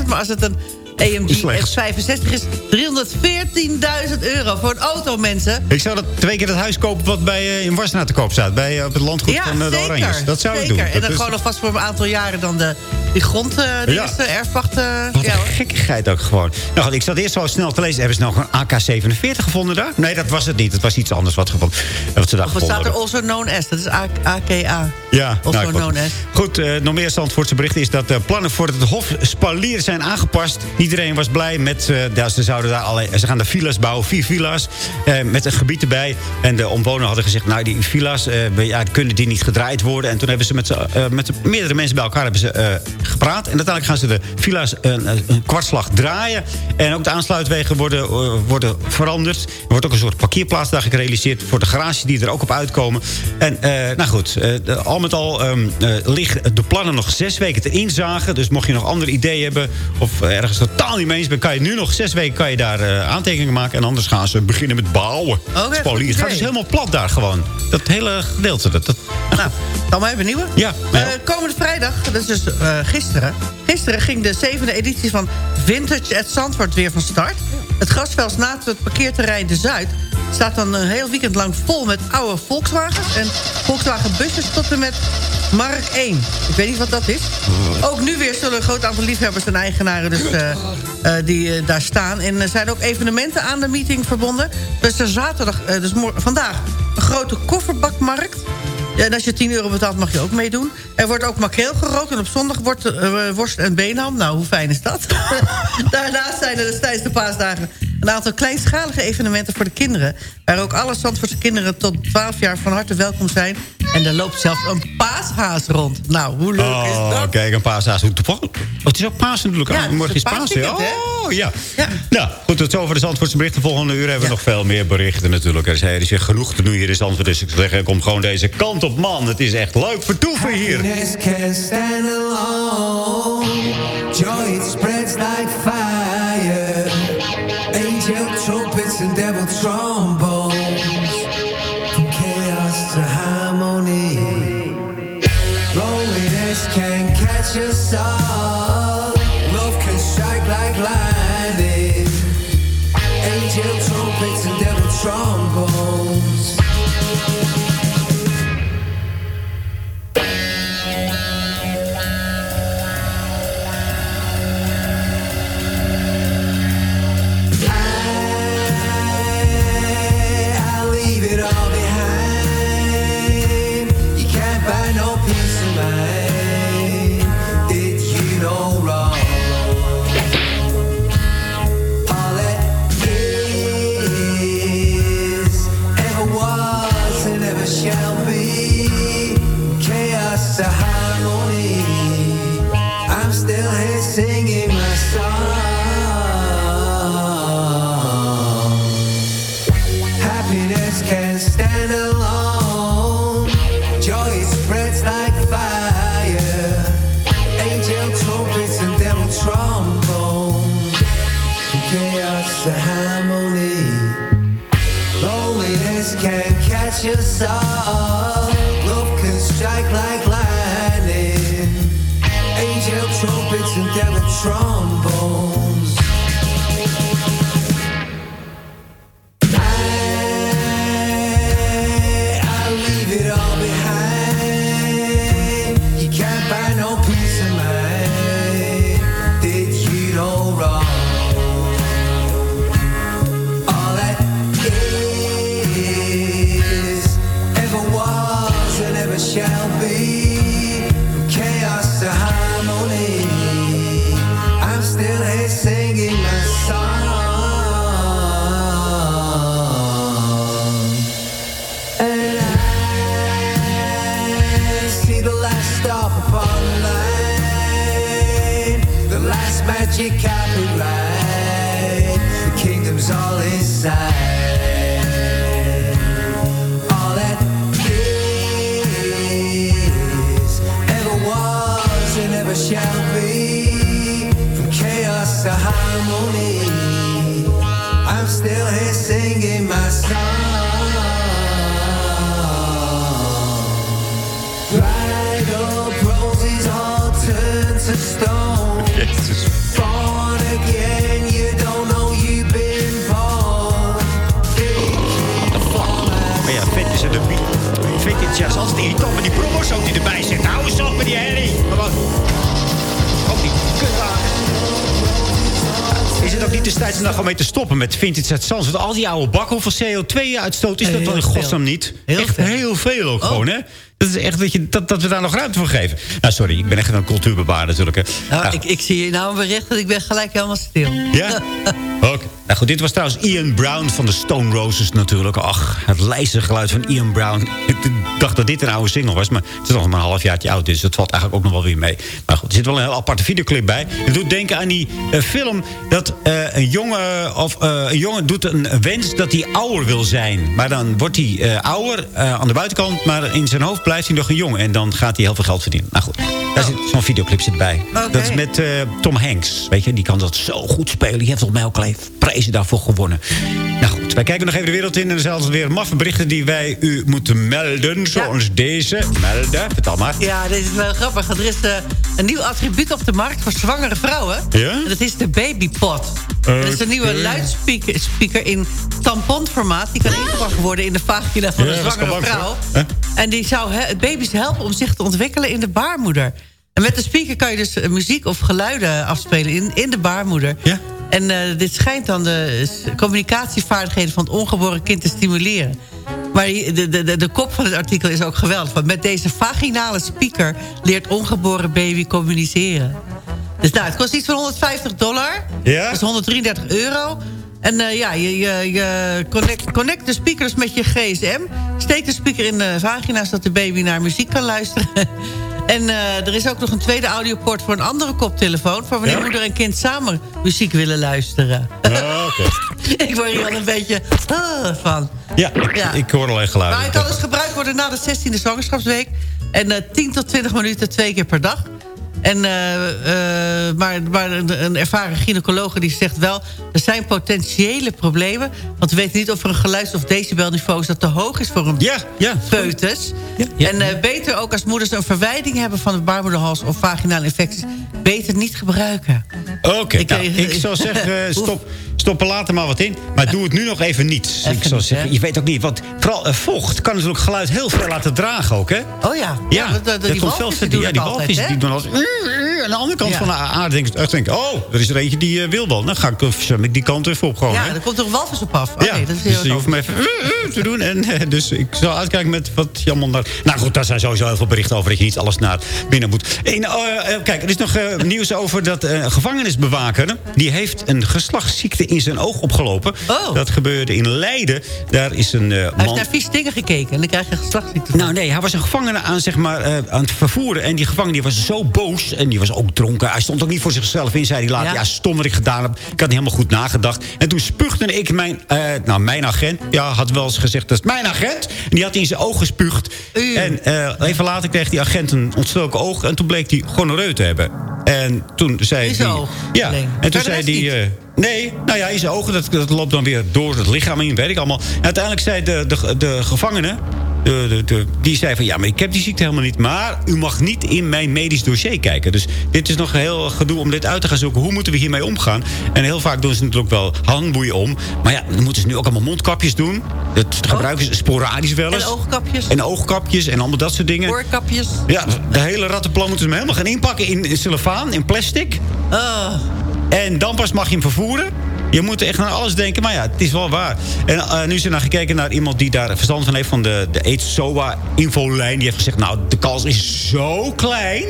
206.000. Maar als het een AMG Slechts. S65 is, 314.000 euro voor een auto, mensen. Ik zou dat twee keer het huis kopen wat bij, eh, in Wassenaar te koop staat. Bij, eh, op het landgoed Ja, van eh, de zeker. Oranjes. Dat zou ik doen. En Dat dan is- gewoon alvast voor een aantal jaren dan de, die grond, die Ja. eerste erfwacht. eh, Wat ja, een gekkigheid ook gewoon. Nou, goed, ik zat eerst zo snel te lezen. Hebben ze nou gewoon AK-47 gevonden daar? Nee, dat was het niet. Het was iets anders wat, gevonden, wat ze daar Of wat staat er also known as? Dat is AKA. Ja, Also nou, known as. Goed, nog meer Zandvoortse bericht is dat de plannen voor het Hof Spalier zijn aangepast. Iedereen was blij met, eh, ze, zouden daar alle, ze gaan de villa's bouwen, vier villa's, eh, met een gebied erbij. En de omwonenden hadden gezegd, nou die villa's, eh, ja, kunnen die niet gedraaid worden? En toen hebben ze met, met meerdere mensen bij elkaar hebben ze, gepraat. En uiteindelijk gaan ze de villa's een, een kwartslag draaien. En ook de aansluitwegen worden, worden veranderd. Er wordt ook een soort parkeerplaats daar gerealiseerd... voor de garages die er ook op uitkomen. En nou goed, al met al ehm, eh, liggen de plannen nog zes weken te inzagen. Dus mocht je nog andere ideeën hebben... of ergens totaal niet mee eens bent... kan je nu nog zes weken kan je daar eh, aantekeningen maken. En anders gaan ze beginnen met bouwen. Het gaat idee. dus helemaal plat daar gewoon. Dat hele gedeelte. Dat, dat, Nou, dan maar even nieuwe. Ja. Eh, komende vrijdag, dat is dus eh, gisteren. Gisteren ging de zevende editie van Vintage at Zandvoort weer van start. Het grasveld naast het parkeerterrein De Zuid... staat dan een heel weekend lang vol met oude Volkswagens... en Volkswagen busjes tot en met Mark 1. Ik weet niet wat dat is. Ook nu weer zullen een groot aantal liefhebbers en eigenaren dus, eh, eh, die eh, daar staan. En er zijn ook evenementen aan de meeting verbonden. Dus er zaterdag, dus vandaag, een grote kofferbakmarkt... En als je 10 euro betaalt mag je ook meedoen. Er wordt ook makreel gerookt en op zondag wordt worst en beenham. Nou, hoe fijn is dat? Daarnaast zijn er dus tijdens de paasdagen... een aantal kleinschalige evenementen voor de kinderen... waar ook alle Zandvoortse kinderen tot 12 jaar van harte welkom zijn. En er loopt zelfs een paashaas rond. Nou, hoe leuk is Oh, dat? kijk, een paashaas. Oh, het is ook Pasen natuurlijk. Ja, het is Morgen is paasweekend, hè? Oh, ja. Nou, goed, tot zover de Zandvoortse berichten. Volgende uur hebben we nog veel meer berichten natuurlijk. Er is, er is hier genoeg te doen hier in Zandvoort. Dus ik zou zeggen, kom gewoon deze kant op, man. Het is echt leuk vertoeven hier. Happiness can't stand alone. Joy it spreads like fire. Angel trumpets and devil trombones. Juist altijd irritant met die promos ook die erbij zitten. Hou eens op met die herrie. Is het ook niet de tijd om daar gewoon mee te stoppen met Vintage uit Zandvoort? Al die oude bakken, hoeveel CO2-uitstoot is dat dan in godsnaam niet? Heel Echt veel. heel veel ook Oh. gewoon, hè? Dat is echt dat, je, dat, dat we daar nog ruimte voor geven. Nou, sorry, ik ben echt een cultuurbewaarder natuurlijk. hè. Nou, Nou, ik, ik zie je nou bericht en ik ben gelijk helemaal stil. Ja? Oké. Nou goed, dit was trouwens Ian Brown van de Stone Roses natuurlijk. Ach, het lijzige geluid van Ian Brown. Ik dacht dat dit een oude single was, maar het is nog maar een halfjaartje oud. Dus dat valt eigenlijk ook nog wel weer mee. Maar goed, er zit wel een heel aparte videoclip bij. Het doet denken aan die eh, film dat eh, een, jongen, of, eh, een jongen doet een wens dat hij ouder wil zijn. Maar dan wordt hij ouder aan de buitenkant, maar in zijn hoofd blijft hij nog een jongen. En dan gaat hij heel veel geld verdienen. Nou goed, daar zit zo'n videoclip zit bij. Dat is met eh, Tom Hanks. Weet je, die kan dat zo goed spelen. Die heeft volgens mij ook prijzen daarvoor gewonnen. Nou goed, wij kijken nog even de wereld in. En er zijn altijd weer maffe berichten die wij u moeten melden. Zoals deze. Melden, vertel maar. Ja, dit is wel grappig. Er is eh, een nieuw attribuut op de markt voor zwangere vrouwen. Ja? En dat is de babypot. Dat is een nieuwe Oké. luidspeaker speaker in tamponformaat. Die kan ingebracht worden in de vagina van Ja, een zwangere vrouw. voor. En die zou he- baby's helpen om zich te ontwikkelen in de baarmoeder. En met de speaker kan je dus eh, muziek of geluiden afspelen in, in de baarmoeder. Ja. En eh, dit schijnt dan de communicatievaardigheden van het ongeboren kind te stimuleren. Maar de, de, de kop van het artikel is ook geweldig. Want met deze vaginale speaker leert ongeboren baby communiceren. Dus nou, het kost iets van 150 dollar. Ja? Dat is 133 euro. En eh, ja, je, je, je connect, connect de speakers met je gsm. Steek de speaker in de vagina, zodat de baby naar muziek kan luisteren. En eh, er is ook nog een tweede audioport voor een andere koptelefoon... voor wanneer Ja? moeder en kind samen muziek willen luisteren. Ah, Oké. ik word hier al een beetje ah, van. Ja, ik, Ja. ik hoor allerlei geluiden. Maar het kan dus gebruikt worden na de 16e zwangerschapsweek. En eh 10 tot 20 minuten twee keer per dag. En, eh, eh, maar maar een, een ervaren gynaecoloog die zegt wel... er zijn potentiële problemen. Want we weten niet of er een geluids- of decibelniveau is... dat te hoog is voor een Ja, ja. foetus. ja. en eh, beter ook als moeders een verwijding hebben... van de baarmoederhals of vaginale infecties... beter niet gebruiken. Oké, Ik- nou, ik- ik zou zeggen, stop, stop er later maar wat in. Maar doe het nu nog even niet. ik zou zeggen, je weet ook niet, want vooral eh, vocht kan natuurlijk geluid heel veel laten dragen ook, hè? Oh ja, Ja, dat- die komt walvissen verder. doen Ja, die die doen als... Aan de andere kant Ja. van de aarde denk ik, denk oh, er is er eentje die eh, wil wel. Dan ga ik, ik die kant even op gewoon, Ja, hè? er komt toch een walvis op af? Oh, ja, dat is dus heel je wat hoeft me even te doen. En, dus ik zal uitkijken met wat je allemaal naar... Nou goed, daar zijn sowieso heel veel berichten over... dat je niet alles naar binnen moet. En, eh, kijk, er is nog nieuws over dat gevangenisbewaker... die heeft een geslachtsziekte in zijn oog opgelopen. Oh. Dat gebeurde in Leiden. Daar is een eh, Hij heeft man... naar vieze dingen gekeken en dan krijg je geslachtsziekte. Nou nee, hij was een gevangene aan, zeg maar, eh, aan het vervoeren. En die gevangene die was zo boos. En die was ook dronken. Hij stond ook niet voor zichzelf in. Zei hij later, Ja. ja, stom wat ik gedaan heb. Ik had niet helemaal goed nagedacht. En toen spuugde ik mijn, eh, nou, mijn agent. Ja, had wel eens gezegd, dat is mijn agent. En die had in zijn oog gespuugd. En even later kreeg die agent een ontstoken oog. En toen bleek hij gonoreu te hebben. En toen zei oog Ja, alleen. en toen zei hij... niet. Nee, nou ja, in zijn ogen, dat, dat loopt dan weer door het lichaam in, weet ik allemaal. En uiteindelijk zei de, de, de gevangene, de, de, de- die zei van... ja, maar ik heb die ziekte helemaal niet, maar u mag niet in mijn medisch dossier kijken. Dus dit is nog heel gedoe om dit uit te gaan zoeken. Hoe moeten we hiermee omgaan? En heel vaak doen ze natuurlijk wel handboeien om. Maar ja, dan moeten ze nu ook allemaal mondkapjes doen. Dat gebruiken ze sporadisch wel eens. En oogkapjes. En oogkapjes en allemaal dat soort dingen. Oorkapjes. Ja, de hele rattenplan moeten ze hem helemaal gaan inpakken in, in cellofaan, in plastic. Oh. En dan pas mag je hem vervoeren. Je moet echt aan alles denken, maar ja, het is wel waar. En eh, nu is er naar gekeken naar iemand die daar verstand van heeft... van de, de AIDS-SOA-infolijn. Die heeft gezegd, nou, de kans is zo klein...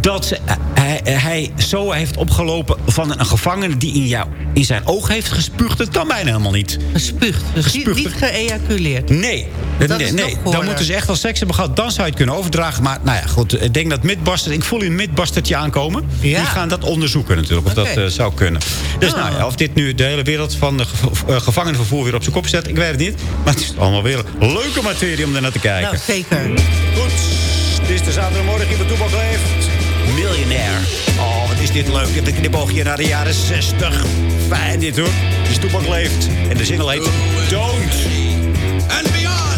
dat hij, hij SOA heeft opgelopen van een gevangene... die in, jou, in zijn oog heeft gespuugd. Dat kan bijna helemaal niet. Gespuugd. Dus niet, Gespuugd. niet geëjaculeerd. Nee, Dat nee, dan moeten ze echt wel seks hebben gehad. Dan zou je het kunnen overdragen. Maar nou ja, goed. Ik denk dat Midbusters... Ik voel een Midbustertje aankomen. Ja. Die gaan dat onderzoeken natuurlijk. Of dat eh, zou kunnen. Dus Ah. nou ja, of dit nu de hele wereld van de eh, gevangenenvervoer weer op zijn kop zet. Ik weet het niet. Maar het is allemaal weer leuke materie om er naar te kijken. Nou, zeker. Goed. Het is de zaterdagmorgen hier bij Toepak Leeft. Miljonair. Oh, wat is dit leuk. Heb een knipoogje naar de jaren 60. Fijn dit hoor. Het is Toepak Leeft. En de single heet Don't. and beyond.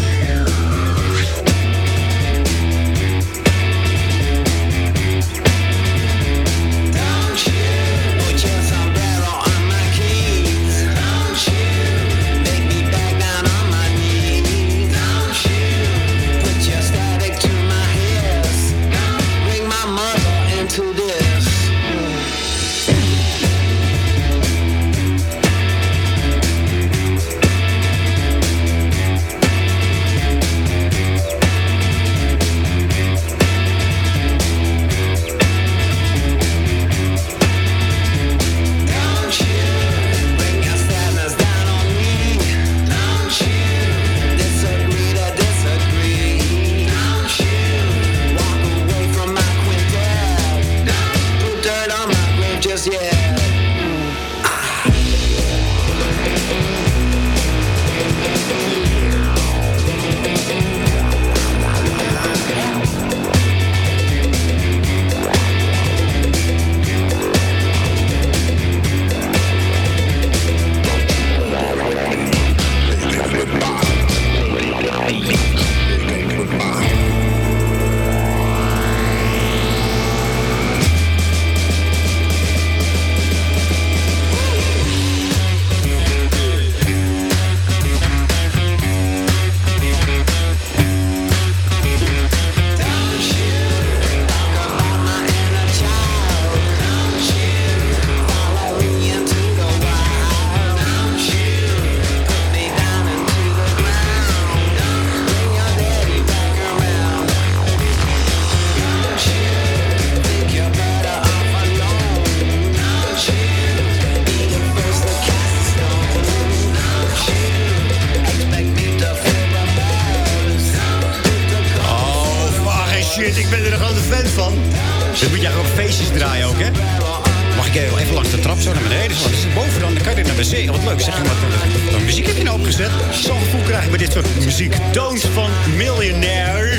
Nou opgezet? Zo'n gevoel krijg ik bij dit soort muziek. Tones van Millionaire.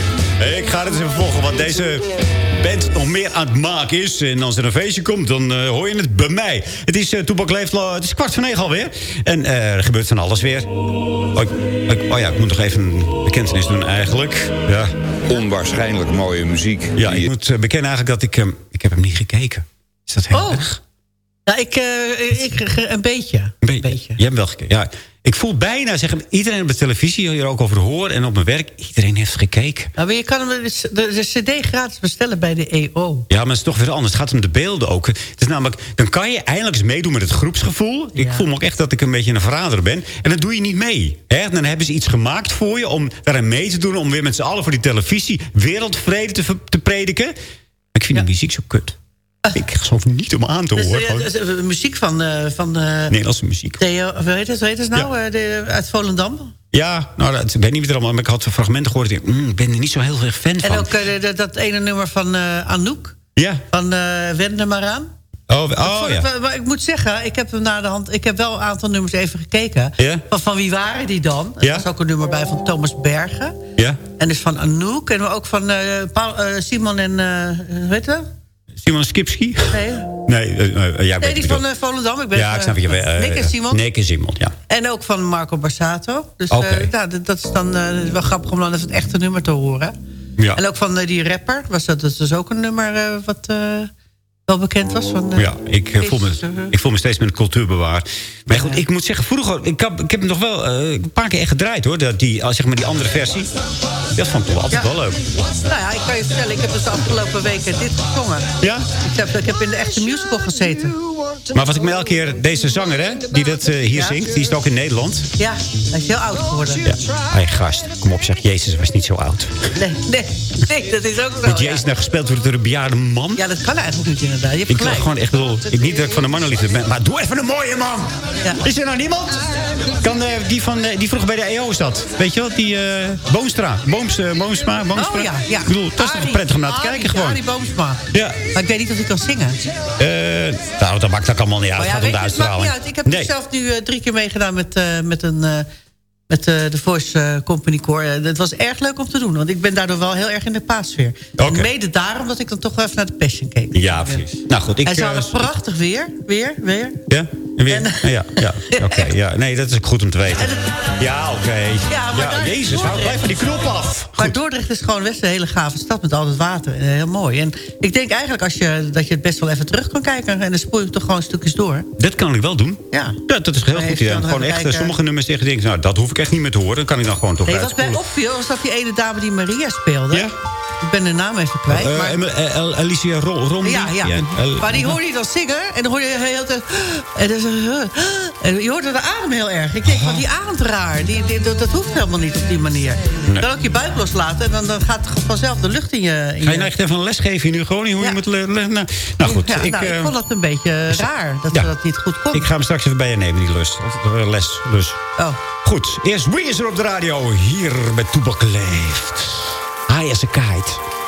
Ik ga het eens even volgen wat deze band nog meer aan het maken is. En als er een feestje komt, dan eh, hoor je het bij mij. Het is uh, Toepak Leeft, het is kwart van negen alweer. En eh, er gebeurt van alles weer. Oh, ik- oh ja, ik moet nog even een bekentenis doen eigenlijk. Ja. Onwaarschijnlijk mooie muziek. Ja, ik moet bekennen eigenlijk dat ik... ehm, ik heb hem niet gekeken. Is dat heel Oh. erg? Ja, ik, eh, ik, een beetje. Een beetje. Je hebt wel gekeken. Ja, ik voel bijna, zeg, iedereen op de televisie hier ook over hoor en op mijn werk, iedereen heeft gekeken. Nou, maar je kan hem de, de, cd gratis bestellen bij de EO. Ja, maar het is toch weer anders. Het gaat om de beelden ook. Het is namelijk, dan kan je eindelijk eens meedoen met het groepsgevoel. Ik voel me ook echt dat ik een beetje een verrader ben. En dan doe je niet mee. Hè? Dan hebben ze iets gemaakt voor je om daaraan mee te doen. Om weer met z'n allen voor die televisie wereldvrede te, te prediken. Maar ik vind die muziek zo kut. Ik geloof niet om aan te Dus, horen. eh, dus, eh, muziek van, eh, van eh, Nederlandse muziek. Theo, hoe heet het, hoe heet het nou? De, uit Volendam. Ja, nou, dat, ik weet niet meer allemaal. Maar ik had fragmenten gehoord. Ik, mm, ik ben er niet zo heel erg fan van. En ook de- dat ene nummer van Anouk. Ja. Van Wend er maar aan. Oh, oh ik ja. wel- Maar ik moet zeggen, ik heb hem naar de hand. Ik heb wel een aantal nummers even gekeken. Van, van wie waren die dan? Er Ja? was ook een nummer bij van Thomas Bergen. Ja? En dus van Anouk. En ook van Paul, Simon en... hoe heet dat? Simon Skipski? Nee, Nee, eh, ja, ik nee die van eh, Volendam. Ik ben, Ja, ik snap je weet. Nick en Simon. Nick en Simon, ja. En ook van Marco Borsato. Dus eh, nou, dat, dat is dan wel grappig om dan even het echte nummer te horen. Ja. En ook van die rapper. Was dat dus ook een nummer wat wel bekend was? Van, eh, Ja, ik, eh, voel me, eh, ik voel me steeds meer een cultuurbewaar. Maar goed, ik moet zeggen, vroeger... Ik heb, ik heb hem nog wel een paar keer echt gedraaid, hoor. Dat die, als zeg maar die andere versie. Dat vond ik toch altijd Ja. wel leuk. Nou ja, ik kan je vertellen, ik heb dus de afgelopen weken dit gezongen. Ja? Ik heb, ik heb in de echte musical gezeten. Maar wat ik me elke keer... Deze zanger, hè, die dat eh, hier Ja. zingt... die is ook in Nederland. Ja, hij is heel oud geworden. Ja. Hey, gast, kom op, zeg. Jezus was niet zo oud. Nee, nee, nee, dat is ook zo. Ja. Jezus nou gespeeld wordt door een bejaarde man. Ja, dat kan eigenlijk niet inderdaad. Je hebt Ik gelijk. gewoon echt bedoel, ik, niet dat ik van de mannenliefde ben, maar doe even een mooie man. Is er nou niemand? Kan eh, die van eh, die vroeger bij de EO zat? Weet je wel, die eh Boomstra, Booms, Boomsma, Boomstra. Oh ja, ja. Ik bedoel, dat is toch prettig om naar te Arie, kijken gewoon. Arie Boomsma. Ja. Maar ik weet niet of ik kan zingen. Nou, dat maakt ook allemaal niet uit. Maar Het ja, gaat om de uitstraling. uit. Ik heb nee. zelf nu drie keer meegedaan met, met een... eh, met eh, de Voice eh, Company Core. Eh, Het was erg leuk om te doen. Want ik ben daardoor wel heel erg in de paassfeer. Oké. Mede daarom dat ik dan toch wel even naar de Passion keek. Ja, precies. Nou goed, ik... en ze hadden prachtig weer. Weer, weer. ja? En weer? ja, ja. Oké, ja. Nee, dat is goed om te weten. Ja, oké. Ja, maar daar- Jezus, hou blijf van die knop af. Maar Dordrecht is gewoon best een hele gave stad met al het water. Heel mooi. En ik denk eigenlijk als je, dat je het best wel even terug kan kijken. En dan spoel je toch gewoon stukjes door. Dat kan ik wel doen. Ja. dat is heel goed dan Gewoon echt kijken. sommige nummers tegen denk nou, dat hoef ik echt niet meer te horen. Dan kan ik dan gewoon toch Nee, wat mij uitspoelen. opviel was dat die ene dame die Maria speelde. Ja? Ik ben de naam even kwijt. Eh, maar, El- Alicia Ro- Romney? ja, ja. Maar die hoorde je dan zingen. En dan hoorde je heel te, en, zo- en je hoorde de adem heel erg. Ik denk, van die ademt raar. Die, die- dat, dat hoeft helemaal niet op die manier. Nee. Je kan ook je buik loslaten. En dan, dan gaat vanzelf de lucht in je... In Ga je nou echt even een les geven nu gewoon? Hoe je moet nou, nou goed, Ja, ik, nou, ik vond dat een beetje raar. Dat ze dat niet goed kon. ik ga hem straks even bij je nemen, die lust. Of, les, dus. Oh. Goed, eerst Weezer op de radio. Hier bij Toebak Leeft. High as a kite.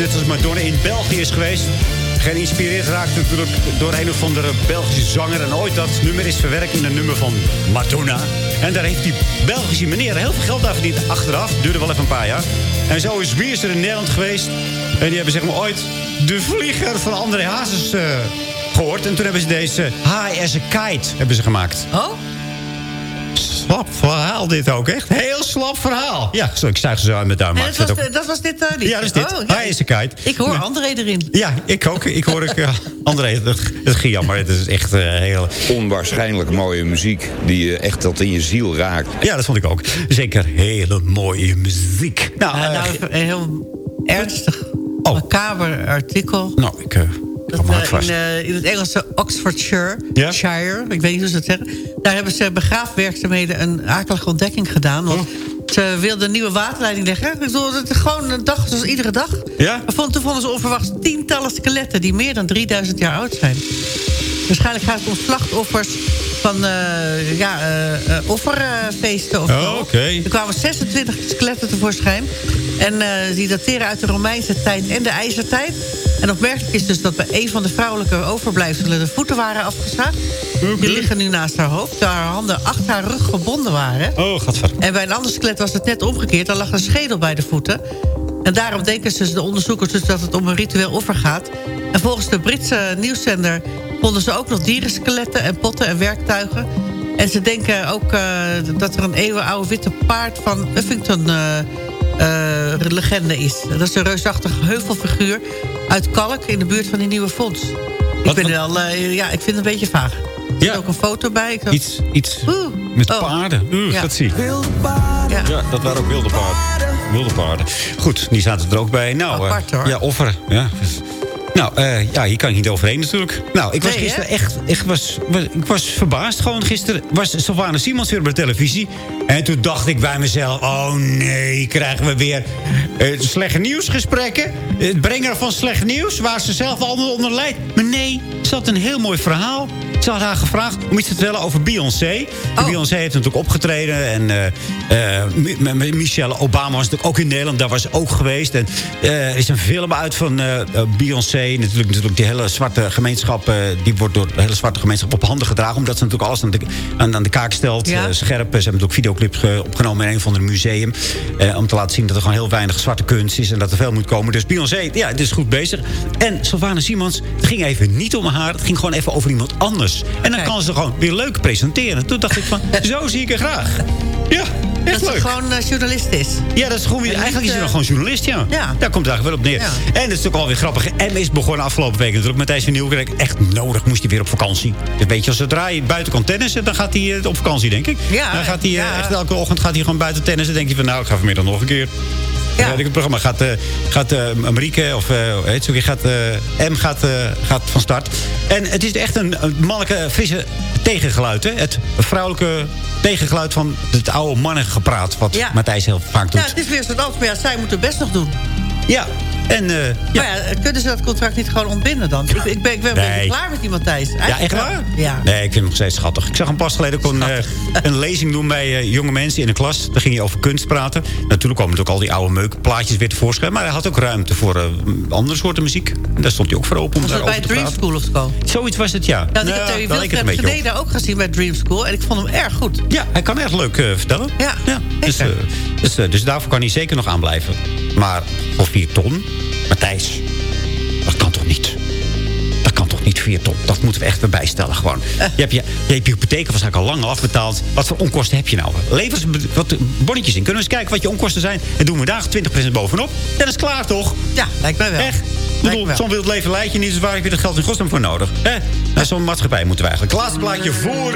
Net als Madonna in België is geweest. Geïnspireerd raakt natuurlijk door een of andere Belgische zanger. En ooit dat nummer is verwerkt in een nummer van Madonna. En daar heeft die Belgische meneer heel veel geld aan verdiend achteraf. Duurde wel even een paar jaar. En zo is Wiers er in Nederland geweest. En die hebben zeg maar ooit de vlieger van André Hazes eh, gehoord. En toen hebben ze deze a Kite hebben ze gemaakt. Oh? Slap verhaal dit ook, echt. Heel slap verhaal. Ja, zo, ik zuig ze zo uit met duim. Dat, was, dat was dit uh, Ja, dat is dit. Oh, ja. A Kite. Ik hoor André erin. Ja, ik ook. Ik hoor ik, uh, André, dat, dat is jammer. Het is echt eh, heel... Onwaarschijnlijk mooie muziek die je echt tot in je ziel raakt. Ja, dat vond ik ook. Zeker hele mooie muziek. Nou, Nou, eh, nou een heel ernstig, macaber artikel. nou ik... Dat, eh, in, eh, in het Engelse Oxfordshire, Shire, ik weet niet hoe ze het zeggen. Daar hebben ze begraafwerkzaamheden een akelige ontdekking gedaan. Want ze wilden een nieuwe waterleiding leggen. Ik bedoel, het gewoon een dag zoals iedere dag. Ja? Maar vond- toen vonden ze onverwachts tientallen skeletten... die meer dan 3000 jaar oud zijn. Waarschijnlijk gaat het om slachtoffers van eh, ja, offerfeesten of Oh. Er kwamen 26 skeletten tevoorschijn. En die dateren uit de Romeinse tijd en de IJzertijd. En opmerkelijk is dus dat bij een van de vrouwelijke overblijfselen... de voeten waren afgezaagd. Die liggen nu naast haar hoofd. Terwijl haar handen achter haar rug gebonden waren. Oh, gadver. En bij een ander skelet was het net omgekeerd. Daar lag een schedel bij de voeten. En daarom denken ze, de onderzoekers dus dat het om een ritueel offer gaat. En volgens de Britse nieuwszender vonden ze ook nog dierenskeletten en potten en werktuigen. En ze denken ook eh, dat er een eeuwenoude witte paard van Uffington eh, eh, legende is. Dat is een reusachtig heuvelfiguur uit kalk in de buurt van die nieuwe fonds. Ik, ben wel, eh, ja, ik vind het een beetje vaag. Er zit ook een foto bij. Ik dacht, Iets, iets Oeh. met Oh. paarden. Oeh, Ja. dat zie ik. Ja. Ja, dat waren ook wilde paarden. Wilde paarden. Goed, die zaten er ook bij. Nou, eh, Apart, hoor. Ja, offeren. Ja. Nou, eh, ja, hier kan ik niet overheen natuurlijk. Nou, ik was Nee, hè? gisteren echt... Ik was, was- ik was verbaasd gewoon gisteren. Was Sylvana Simons weer op de televisie. En toen dacht ik bij mezelf... Oh nee, krijgen we weer eh, slechte nieuwsgesprekken? Het brengen van slecht nieuws... waar ze zelf al onder leidt. Maar nee, ze had een heel mooi verhaal. Ze had haar gevraagd om iets te vertellen over Beyoncé. Oh. Beyoncé heeft natuurlijk opgetreden. En Mi- Michelle Obama was natuurlijk ook in Nederland. Daar was ze ook geweest. En er is een film uit van Beyoncé. Natuurlijk, natuurlijk die hele zwarte gemeenschap... eh, die wordt door de hele zwarte gemeenschap op handen gedragen. Omdat ze natuurlijk alles aan de, aan, aan de kaak stelt. Ja. eh, scherp. Ze hebben natuurlijk videoclips ge- opgenomen in een van de museum. eh, om te laten zien dat er gewoon heel weinig zwarte kunst is. En dat er veel moet komen. Dus Beyoncé, ja, het is goed bezig. En Sylvana Simons, het ging even niet om haar. Het ging gewoon even over iemand anders. En dan Kijk. kan ze gewoon weer leuk presenteren. Toen dacht ik van, zo zie ik er graag. Ja, echt dat leuk. ze gewoon journalist is. Ja, dat is gewoon En eigenlijk is niet, nog eh, gewoon journalist, ja. Ja. Daar komt het eigenlijk wel op neer. Ja. En het is natuurlijk alweer grappig. M is begonnen afgelopen week natuurlijk. Matthijs van Nieuwkerk. Echt nodig moest hij weer op vakantie. Dus weet je, als zodra je buiten kan tennissen... dan gaat hij eh, op vakantie, denk ik. Ja, dan gaat hij eh, ja. echt elke ochtend gaat hij gewoon buiten tennissen. Dan denk je van, nou, ik ga vanmiddag nog een keer. Ja. het programma gaat, eh gaat eh Marieke, of hoe heet weer, gaat, M gaat, gaat van start. En het is echt een, een mannelijke, frisse tegengeluid. Hè? Het vrouwelijke tegengeluid van het oude mannengepraat... wat Ja. Matthijs heel vaak doet. Ja, het is weer zo'n antwoord. Maar ja, zij moeten best nog doen. Ja, en... eh, Maar ja, kunnen ze dat contract niet gewoon ontbinden dan? Ik, ik ben, ik ben een beetje klaar met die Matthijs. ja, echt waar? Ja. Nee, ik vind hem nog steeds schattig. Ik zag hem pas geleden ook een, eh, een lezing doen bij eh, jonge mensen in de klas. Daar ging hij over kunst praten. Natuurlijk kwamen natuurlijk al die oude meukplaatjes weer tevoorschijn. Maar hij had ook ruimte voor andere soorten muziek. En daar stond hij ook voor open om Was dat daarover bij te Dream praten. School of zo? Zoiets was het, ja. Ja, want ik Nou, heb Wilfred beetje op. Geneda ook gezien bij Dream School. En ik vond hem erg goed. Ja, hij kan echt leuk vertellen. Ja, Dus, eh, dus, eh, dus daarvoor kan hij zeker nog aanblijven. Maar voor 4 ton, Matthijs, dat kan toch niet? Dat kan toch niet 4 ton? Dat moeten we echt weer bijstellen gewoon. Eh. Je hebt je, je hebt je hypotheek waarschijnlijk al lang afbetaald. Wat voor onkosten heb je nou? Lever eens wat bonnetjes in. Kunnen we eens kijken wat je onkosten zijn? En doen we daar 20% bovenop. Dat is klaar toch? Ja, lijkt mij wel. Echt? Bedoel. Zo'n wild leven leid je niet, dus waar heb je dat geld in godsnaam voor nodig? Hè? Naar zo'n maatschappij moeten we eigenlijk. Laatste plaatje voor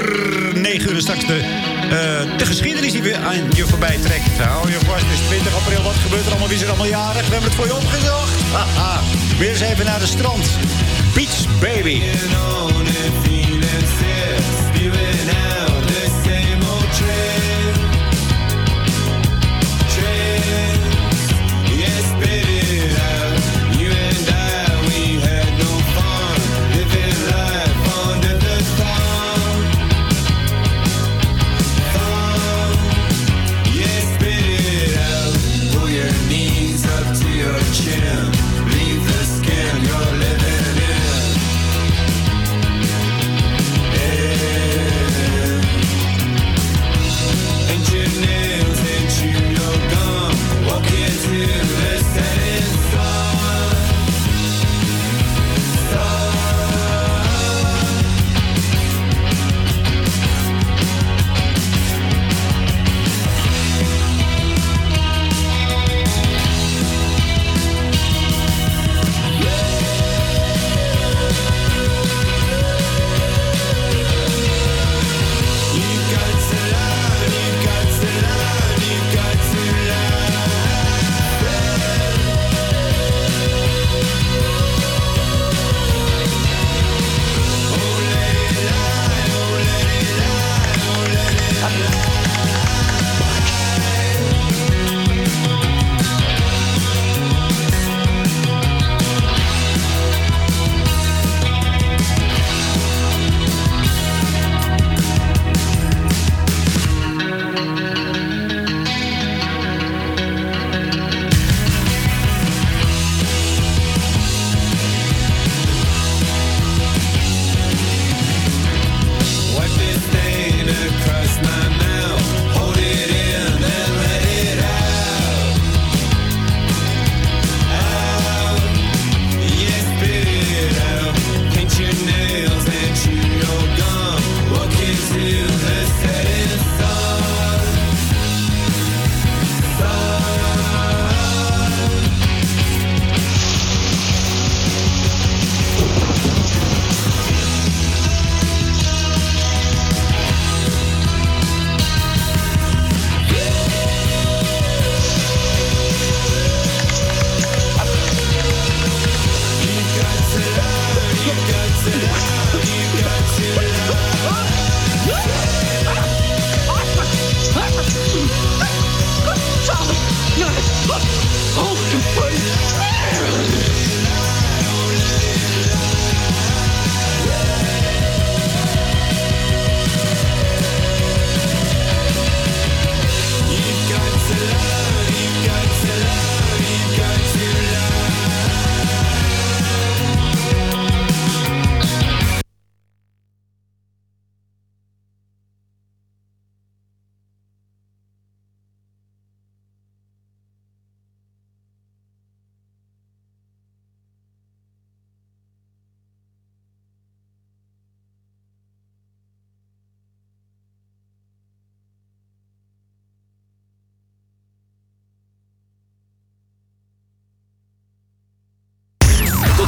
9 uur. Straks de, eh, de geschiedenis die weer aan je voorbij trekt. Hou je vast, het is 20 april. Wat gebeurt er allemaal? Wie is er allemaal jarig? We hebben het voor je opgezocht. Haha. Weer eens even naar de strand. Beach Baby.